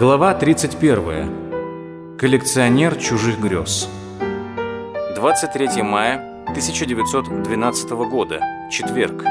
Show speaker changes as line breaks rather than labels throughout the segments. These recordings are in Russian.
Глава 31. Коллекционер чужих грез. 23 мая 1912 года. Четверг.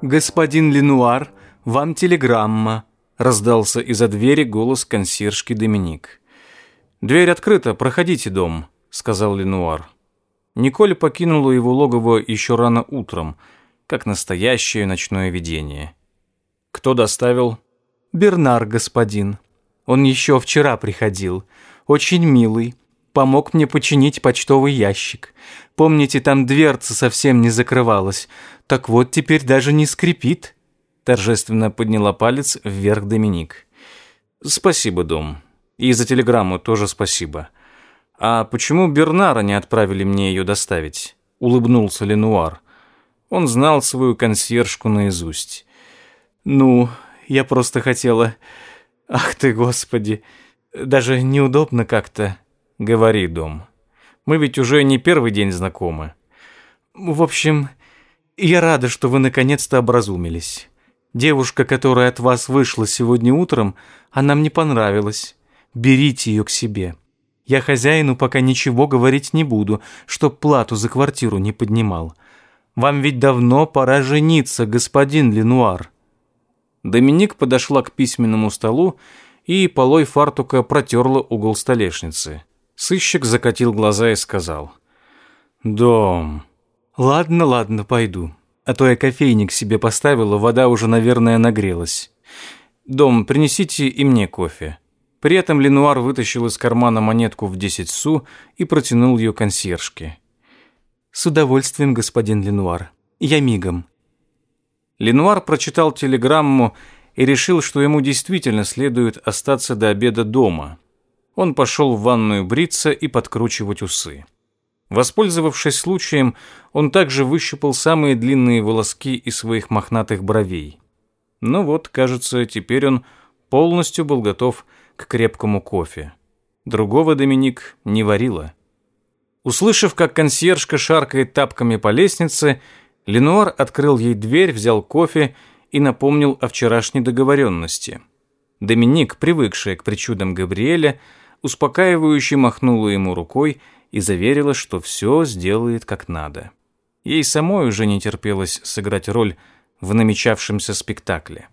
«Господин Ленуар, вам телеграмма», — раздался из-за двери голос консьержки Доминик.
«Дверь открыта, проходите, дом», — сказал Ленуар. Николь покинула его логово еще рано утром, как настоящее ночное видение. Кто доставил?
Бернар, господин. Он еще вчера приходил. Очень милый. Помог мне починить почтовый ящик. Помните, там дверца совсем не закрывалась. Так вот, теперь даже не скрипит. Торжественно подняла палец вверх Доминик.
Спасибо, Дом. И за телеграмму тоже спасибо. А почему Бернара не отправили мне ее доставить? Улыбнулся Ленуар. Он знал свою консьержку наизусть.
Ну, я просто хотела... Ах ты, Господи! Даже неудобно как-то.
Говори, дом. Мы ведь уже не первый день знакомы.
В общем, я рада, что вы наконец-то образумились. Девушка, которая от вас вышла сегодня утром, она мне понравилась. Берите ее к себе. Я хозяину пока ничего говорить не буду, чтоб плату за квартиру не поднимал. Вам ведь давно пора жениться, господин Ленуар.
Доминик подошла к письменному столу и полой фартука протерла угол столешницы. Сыщик закатил глаза и сказал. «Дом».
«Ладно, ладно, пойду. А то я кофейник себе поставила, вода уже, наверное, нагрелась.
Дом, принесите и мне кофе». При этом Ленуар вытащил из кармана монетку в 10 су и протянул ее консьержке.
«С удовольствием, господин Ленуар. Я мигом.
Ленуар прочитал телеграмму и решил, что ему действительно следует остаться до обеда дома. Он пошел в ванную бриться и подкручивать усы. Воспользовавшись случаем, он также выщипал самые длинные волоски из своих мохнатых бровей. Ну вот, кажется, теперь он полностью был готов к крепкому кофе. Другого Доминик не варила. Услышав, как консьержка шаркает тапками по лестнице, Ленуар открыл ей дверь, взял кофе и напомнил о вчерашней договоренности. Доминик, привыкшая к причудам Габриэля, успокаивающе махнула ему рукой и заверила, что все сделает как надо. Ей самой уже не терпелось сыграть роль в намечавшемся спектакле.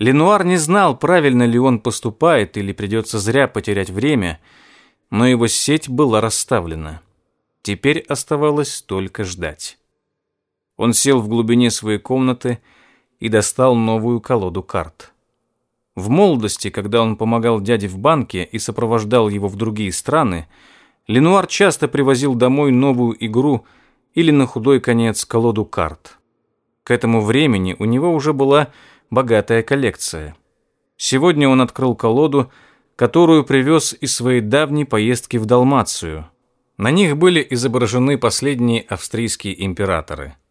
Ленуар не знал, правильно ли он поступает или придется зря потерять время, но его сеть была расставлена. Теперь оставалось только ждать. Он сел в глубине своей комнаты и достал новую колоду карт. В молодости, когда он помогал дяде в банке и сопровождал его в другие страны, Ленуар часто привозил домой новую игру или на худой конец колоду карт. К этому времени у него уже была богатая коллекция. Сегодня он открыл колоду, которую привез из своей давней поездки в Далмацию. На них были изображены последние австрийские императоры –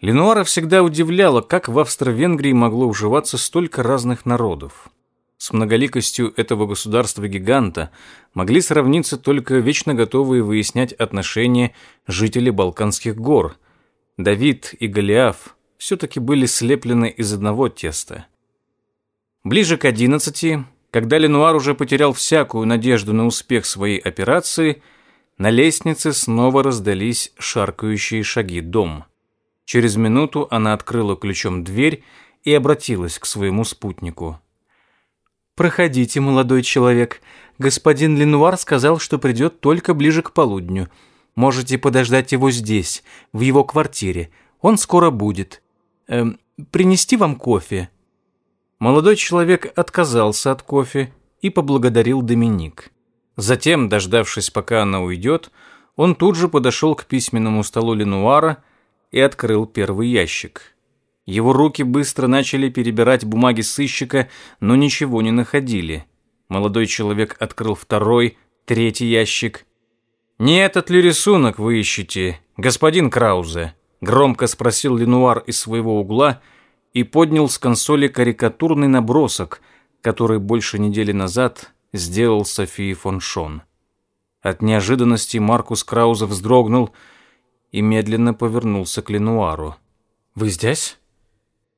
Ленуара всегда удивляла, как в Австро-Венгрии могло уживаться столько разных народов. С многоликостью этого государства-гиганта могли сравниться только вечно готовые выяснять отношения жители Балканских гор. Давид и Голиаф все-таки были слеплены из одного теста. Ближе к одиннадцати, когда Ленуар уже потерял всякую надежду на успех своей операции, на лестнице снова раздались шаркающие шаги дома. Через минуту она открыла ключом дверь и обратилась к своему спутнику.
«Проходите, молодой человек. Господин Ленуар сказал, что придет только ближе к полудню. Можете подождать его здесь, в его квартире. Он скоро будет. Эм, принести вам кофе?»
Молодой человек отказался от кофе и поблагодарил Доминик. Затем, дождавшись, пока она уйдет, он тут же подошел к письменному столу Ленуара и открыл первый ящик. Его руки быстро начали перебирать бумаги сыщика, но ничего не находили. Молодой человек открыл второй, третий ящик. «Не этот ли рисунок вы ищете, господин Краузе?» Громко спросил Ленуар из своего угла и поднял с консоли карикатурный набросок, который больше недели назад сделал Софии фон Шон. От неожиданности Маркус Краузе вздрогнул – и медленно повернулся к Ленуару.
«Вы здесь?»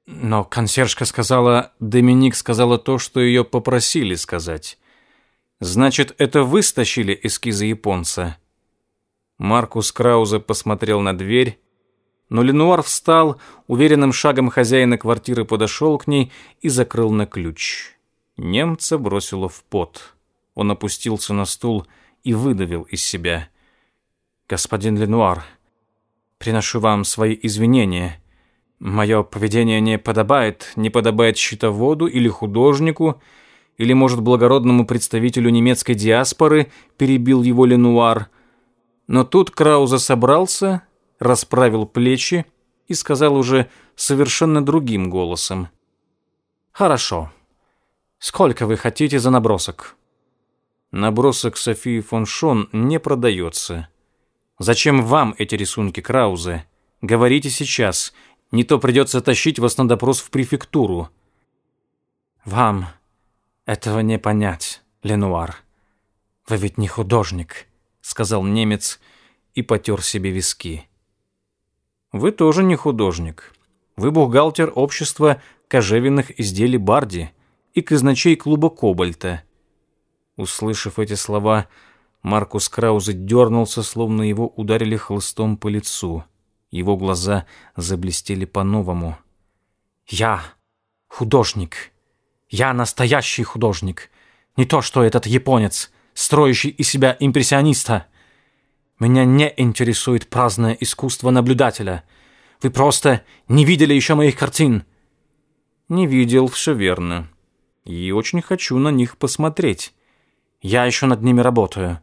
Но консьержка сказала, Доминик сказала то, что ее попросили сказать. «Значит, это вы стащили эскизы японца?» Маркус Краузе посмотрел на дверь, но Ленуар встал, уверенным шагом хозяина квартиры подошел к ней и закрыл на ключ. Немца бросило в пот. Он опустился на стул и выдавил из себя. «Господин Ленуар, Приношу вам свои извинения. Мое поведение не подобает, не подобает щитоводу или художнику, или, может, благородному представителю немецкой диаспоры, перебил его Ленуар. Но тут Крауза собрался, расправил плечи и сказал уже совершенно другим голосом. «Хорошо. Сколько вы хотите за набросок?» Набросок Софии фон Шон не продается. Зачем вам эти рисунки, Краузе? Говорите сейчас, не то придется тащить вас на допрос в префектуру». «Вам этого не понять, Ленуар. Вы ведь не художник», — сказал немец и потер себе виски. «Вы тоже не художник. Вы бухгалтер общества кожевенных изделий Барди и казначей клуба Кобальта». Услышав эти слова, Ленуар Маркус Краузе дернулся, словно его ударили хлыстом по лицу. Его глаза заблестели по-новому. «Я художник. Я настоящий художник. Не то, что этот японец, строящий из себя импрессиониста. Меня не интересует праздное искусство наблюдателя. Вы просто не видели еще моих картин». «Не видел, все верно. И очень хочу на них посмотреть. Я еще над ними работаю».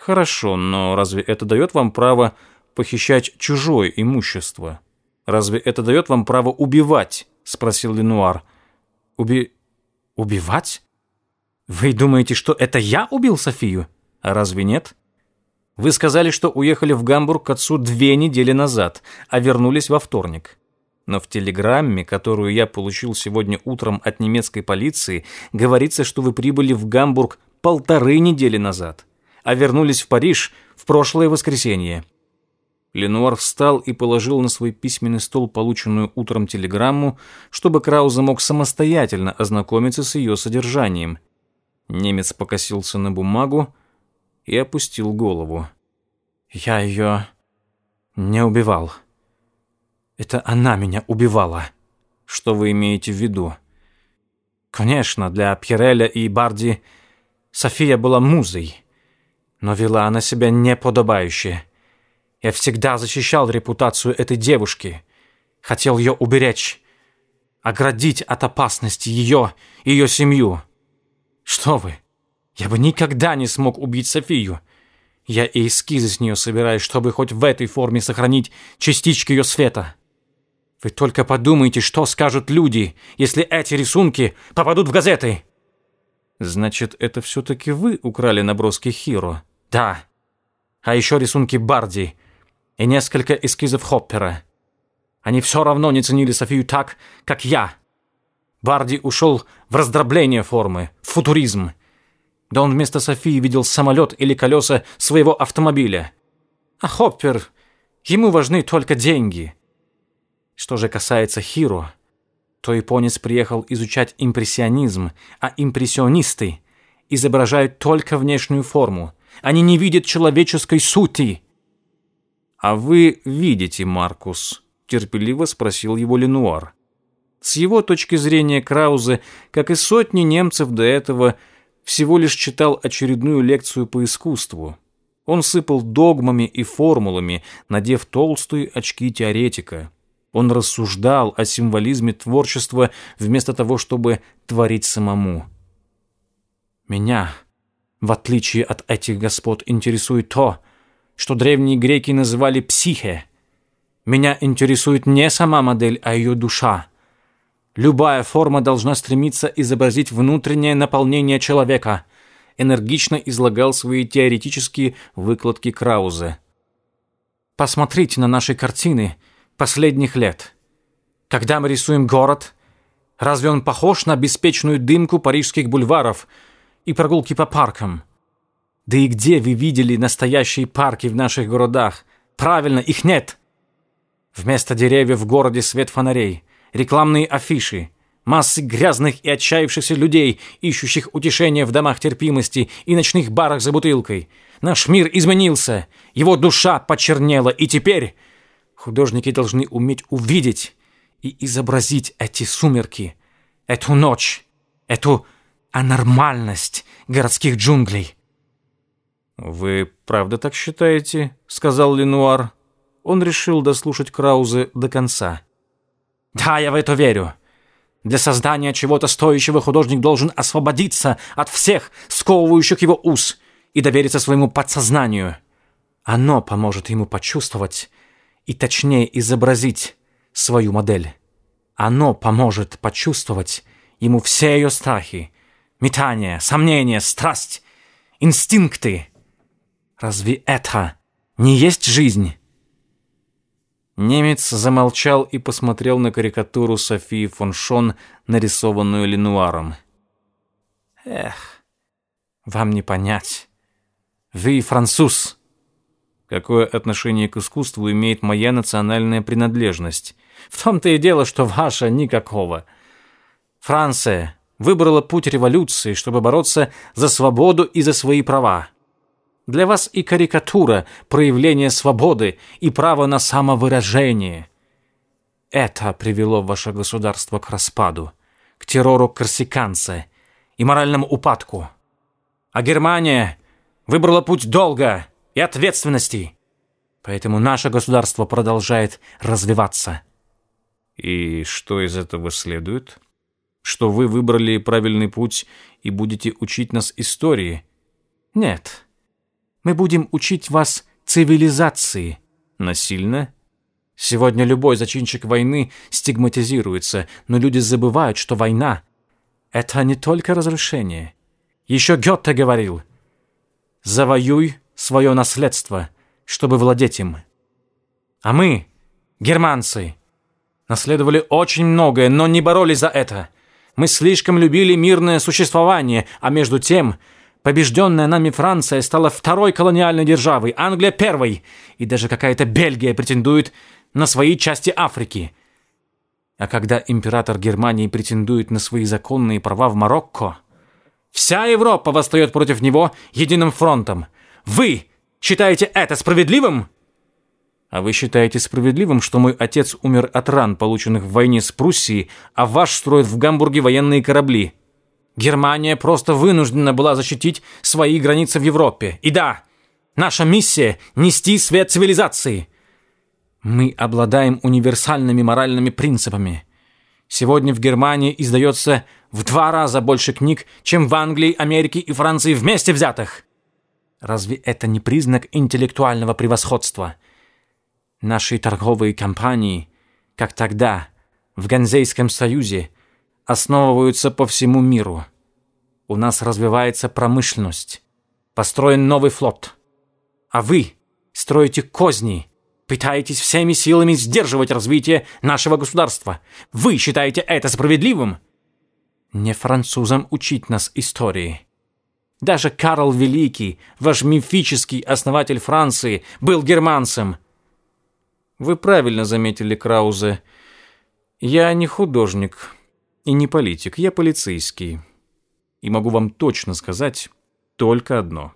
Хорошо, но разве это дает вам право похищать чужое имущество? Разве это дает вам право убивать? Спросил Ленуар. Уби... убивать? Вы думаете, что это я убил Софию? А разве нет? Вы сказали, что уехали в Гамбург к отцу две недели назад, а вернулись во вторник. Но в телеграмме, которую я получил сегодня утром от немецкой полиции, говорится, что вы прибыли в Гамбург полторы недели назад а вернулись в Париж в прошлое воскресенье. Ленуар встал и положил на свой письменный стол полученную утром телеграмму, чтобы Крауза мог самостоятельно ознакомиться с ее содержанием. Немец покосился на бумагу и опустил голову. «Я ее не убивал. Это она меня убивала. Что вы имеете в виду?» «Конечно, для Пьереля и Барди София была музой». Но вела она себя неподобающе. Я всегда защищал репутацию этой девушки. Хотел ее уберечь, оградить от опасности ее и ее семью. Что вы, я бы никогда не смог убить Софию. Я и эскизы с нее собираю, чтобы хоть в этой форме сохранить частички ее света. Вы только подумайте, что скажут люди, если эти рисунки попадут в газеты. Значит, это все-таки вы украли наброски Хиро? Да. А еще рисунки Барди и несколько эскизов Хоппера. Они все равно не ценили Софию так, как я. Барди ушел в раздробление формы, в футуризм. Да он вместо Софии видел самолет или колеса своего автомобиля. А Хоппер... Ему важны только деньги. Что же касается Хиро, то японец приехал изучать импрессионизм, а импрессионисты изображают только внешнюю форму – они не видят человеческой сути. А вы видите, Маркус, терпеливо спросил его Ленуар. С его точки зрения Краузе, как и сотни немцев до этого, всего лишь читал очередную лекцию по искусству. Он сыпал догмами и формулами, надев толстые очки теоретика. Он рассуждал о символизме творчества вместо того, чтобы творить самому. «Меня в отличие от этих господ, интересует то, что древние греки называли психе. Меня интересует не сама модель, а ее душа. Любая форма должна стремиться изобразить внутреннее наполнение человека, энергично излагал свои теоретические выкладки Краузе. Посмотрите на наши картины последних лет. Когда мы рисуем город, разве он похож на беспечную дымку парижских бульваров – и прогулки по паркам. Да и где вы видели настоящие парки в наших городах? Правильно, их нет. Вместо деревьев в городе свет фонарей, рекламные афиши, массы грязных и отчаявшихся людей, ищущих утешения в домах терпимости и ночных барах за бутылкой. Наш мир изменился, его душа почернела, и теперь художники должны уметь увидеть и изобразить эти сумерки, эту ночь, эту а нормальность городских джунглей.
«Вы правда так считаете?» — сказал Ленуар. Он решил дослушать Краузе до конца.
«Да, я в это верю. Для создания чего-то стоящего художник должен освободиться от всех сковывающих его уз и довериться своему подсознанию. Оно поможет ему почувствовать и точнее изобразить свою модель. Оно поможет почувствовать ему все ее страхи, метание, сомнение, страсть, инстинкты. Разве это не есть жизнь?
Немец замолчал и посмотрел на карикатуру Софии фон Шон, нарисованную Ленуаром.
«Эх, вам не понять. Вы француз».
Какое отношение к искусству имеет моя национальная принадлежность?
В том-то и дело, что ваша никакого. Франция выбрала путь революции, чтобы бороться за свободу и за свои права. Для вас и карикатура – проявление свободы и право на самовыражение. Это привело ваше государство к распаду, к террору корсиканца и моральному упадку. А Германия выбрала путь долга и ответственности. Поэтому наше государство продолжает развиваться.
И что из этого следует? что вы выбрали правильный путь и будете учить нас истории.
Нет. Мы будем учить вас цивилизации.
Насильно?
Сегодня любой зачинщик войны стигматизируется, но люди забывают, что война — это не только разрушение. Еще Гёте говорил «Завоюй свое наследство, чтобы владеть им». А мы, германцы, наследовали очень многое, но не боролись за это — мы слишком любили мирное существование, а между тем побежденная нами Франция стала второй колониальной державой, Англия первой, и даже какая-то Бельгия претендует на свои части Африки. А когда император Германии претендует на свои законные права в Марокко, вся Европа восстает против него единым фронтом. Вы считаете это справедливым?»
А вы считаете справедливым, что мой отец умер от ран, полученных в войне с Пруссией, а ваш строит в Гамбурге военные корабли?
Германия просто вынуждена была защитить свои границы в Европе. И да, наша миссия – нести свет цивилизации. Мы обладаем универсальными моральными принципами. Сегодня в Германии издается в два раза больше книг, чем в Англии, Америке и Франции вместе взятых. Разве это не признак интеллектуального превосходства – naszej targowej компании, как тогда, в Ганзейском союзе, основываются по всему миру. У нас развивается промышленность, построен новый флот. А вы строите козни, пытаетесь всеми силами сдерживать развитие нашего государства. Вы считаете это справедливым? Не французам учить нас истории. Даже Карл Великий, ваш мифический основатель Франции, был германцем –
вы правильно заметили, Краузе. Я не художник и не политик, я полицейский. И могу вам точно сказать только одно.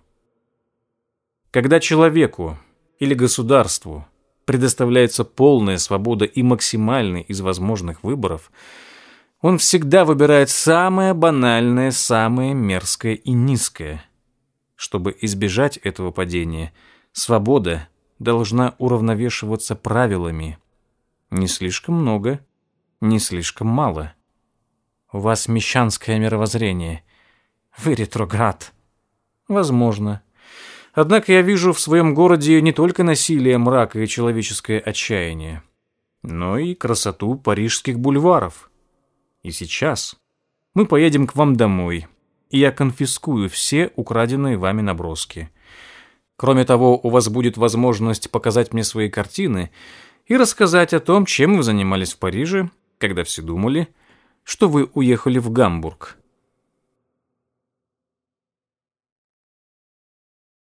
Когда человеку или государству предоставляется полная свобода и максимальный из возможных выборов, он всегда выбирает самое банальное, самое мерзкое и низкое. Чтобы избежать этого падения, свобода – должна уравновешиваться правилами. Не слишком много, не слишком мало. У вас мещанское мировоззрение. Вы ретроград. Возможно. Однако я вижу в своем городе не только насилие, мрак и человеческое отчаяние, но и красоту парижских бульваров. И сейчас мы поедем к вам домой, и я конфискую все украденные вами наброски. Кроме того, у вас будет возможность показать мне свои картины и рассказать о том, чем вы занимались в Париже, когда все думали, что вы уехали в Гамбург.